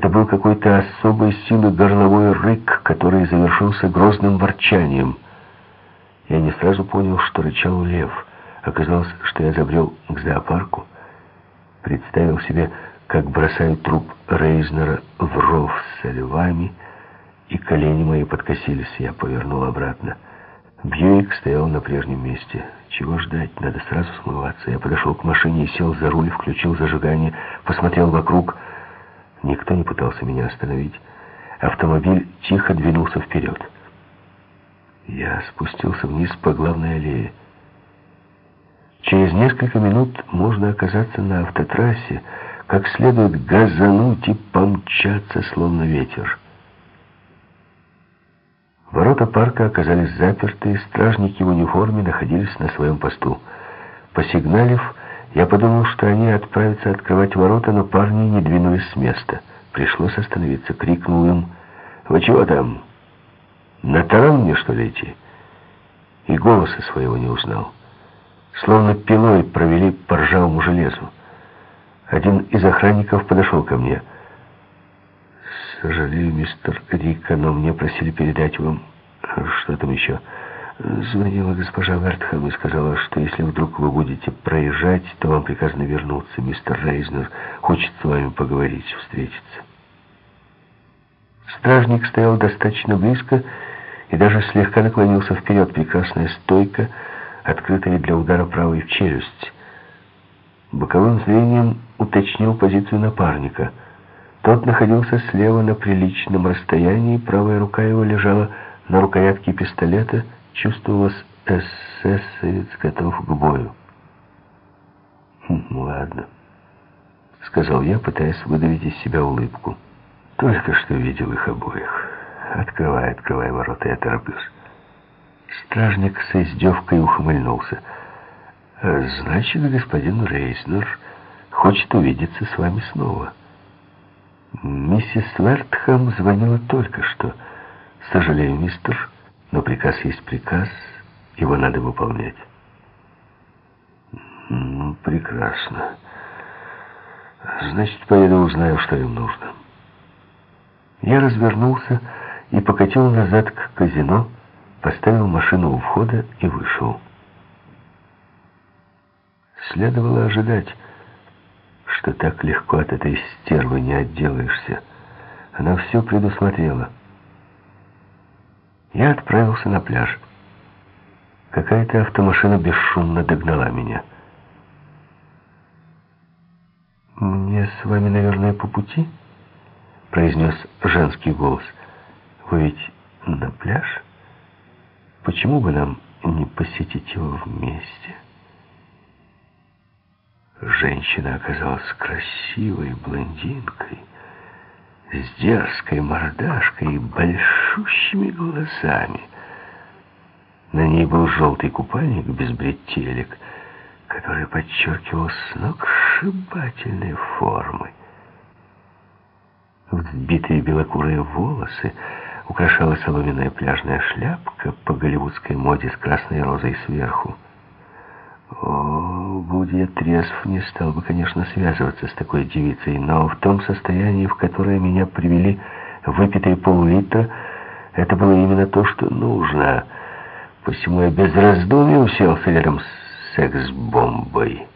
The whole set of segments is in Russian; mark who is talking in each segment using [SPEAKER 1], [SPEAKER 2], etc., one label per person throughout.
[SPEAKER 1] Это был какой-то особой силы горловой рык, который завершился грозным ворчанием. Я не сразу понял, что рычал лев. Оказалось, что я забрел к зоопарку, представил себе, как бросают труп Рейзнера в ров с львами, и колени мои подкосились, я повернул обратно. Бьюик стоял на прежнем месте. Чего ждать? Надо сразу смываться. Я подошел к машине и сел за руль, включил зажигание, посмотрел вокруг. Никто не пытался меня остановить. Автомобиль тихо двинулся вперед. Я спустился вниз по главной аллее. Через несколько минут можно оказаться на автотрассе, как следует газануть и помчаться, словно ветер. Ворота парка оказались заперты, стражники в униформе находились на своем посту. Посигналив, я подумал, что они отправятся открывать ворота, но парни не двинулись с места. Пришлось остановиться. Крикнул им, «Вы чего там? На таран мне, что ли, идти?» И голоса своего не узнал. Словно пилой провели по ржавому железу. Один из охранников подошел ко мне. «Сожалею, мистер Рика, но мне просили передать вам...» «Что там еще?» Звонила госпожа Вертхэм и сказала, что если вдруг вы будете проезжать, то вам приказано вернуться. Мистер Рейзнер хочет с вами поговорить, встретиться. Стражник стоял достаточно близко и даже слегка наклонился вперед. Прекрасная стойка, открытая для удара правой в челюсть. Боковым зрением уточнил позицию напарника. Тот находился слева на приличном расстоянии, правая рука его лежала на рукоятке пистолета, чувствовалось эсэсовец готов к бою. «Хм, «Ладно», — сказал я, пытаясь выдавить из себя улыбку. «Только что видел их обоих. Открывай, открывай ворота, я тороплюсь». Стражник с издевкой ухмыльнулся. «Значит, господин Рейснер хочет увидеться с вами снова». «Миссис Вертхэм звонила только что. Сожалею, мистер, но приказ есть приказ, его надо выполнять». «Ну, прекрасно. Значит, поеду узнаю, что им нужно». Я развернулся и покатил назад к казино, поставил машину у входа и вышел. Следовало ожидать, что так легко от этой стервы не отделаешься. Она все предусмотрела. Я отправился на пляж. Какая-то автомашина бесшумно догнала меня. «Мне с вами, наверное, по пути?» — произнес женский голос. «Вы ведь на пляж? Почему бы нам не посетить его вместе?» Женщина оказалась красивой блондинкой, с дерзкой мордашкой и большущими глазами. На ней был желтый купальник без бретелек, который подчеркивал сногсшибательной формы. Взбитые белокурые волосы украшала соломенная пляжная шляпка по голливудской моде с красной розой сверху. О, будь я трезв, не стал бы, конечно, связываться с такой девицей, но в том состоянии, в которое меня привели выпитые пол-литра, это было именно то, что нужно. Посему я без раздумий уселся рядом с секс-бомбой.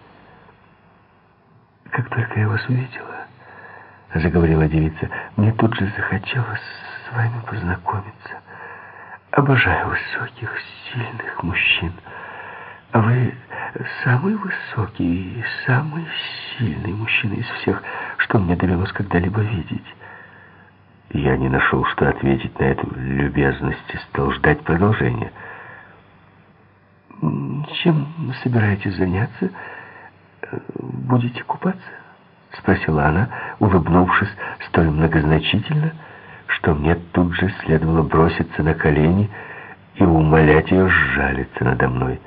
[SPEAKER 1] «Как только я вас увидела, — заговорила девица, — мне тут же захотелось с вами познакомиться. Обожаю высоких, сильных мужчин». А вы самый высокий и самый сильный мужчина из всех, что мне довелось когда-либо видеть. Я не нашел, что ответить на эту любезность и стал ждать продолжения. «Чем собираетесь заняться? Будете купаться?» Спросила она, улыбнувшись столь многозначительно, что мне тут же следовало броситься на колени и умолять ее сжалиться надо мной.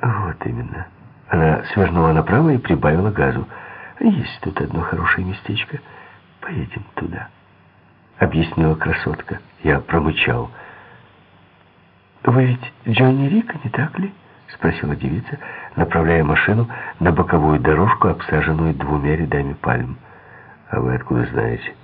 [SPEAKER 1] Вот именно. Она свернула направо и прибавила газу. Есть тут одно хорошее местечко. Поедем туда. Объяснила красотка. Я промычал. Вы ведь Джонни Рика, не так ли? Спросила девица, направляя машину на боковую дорожку, обсаженную двумя рядами пальм. А вы откуда знаете?